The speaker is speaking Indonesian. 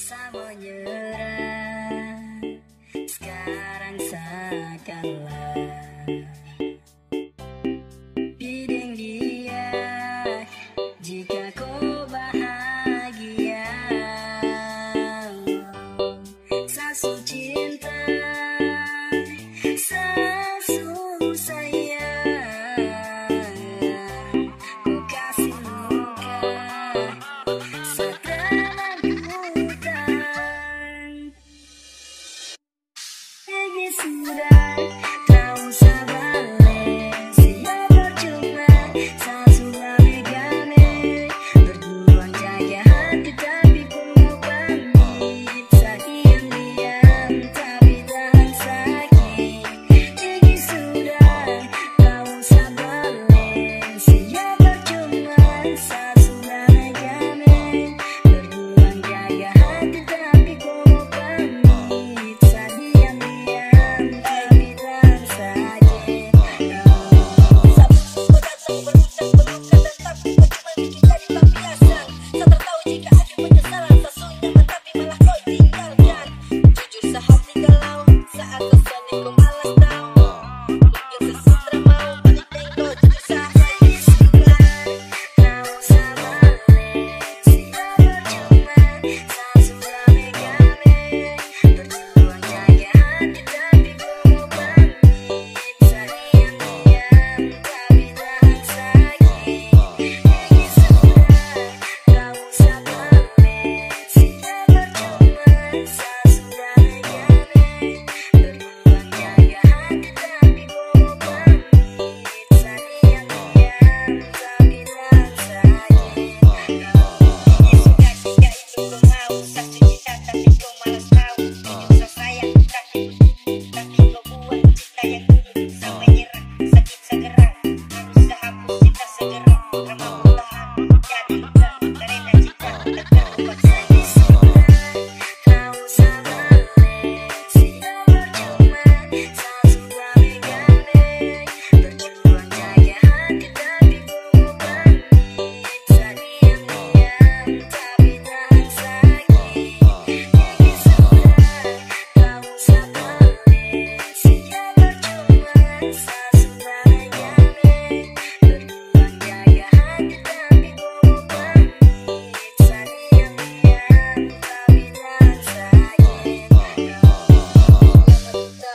terpaksa menyerah. Sekarang seakanlah censurar, não tá balança. Bye. Música